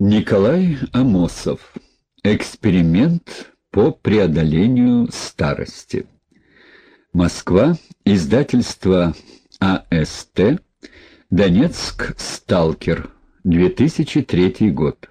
Николай Амосов. Эксперимент по преодолению старости. Москва. Издательство АСТ. Донецк. Сталкер. 2003 год.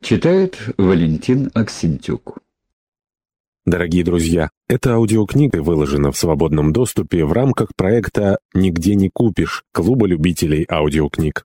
Читает Валентин Аксентюк. Дорогие друзья, эта аудиокнига выложена в свободном доступе в рамках проекта «Нигде не купишь» Клуба любителей аудиокниг.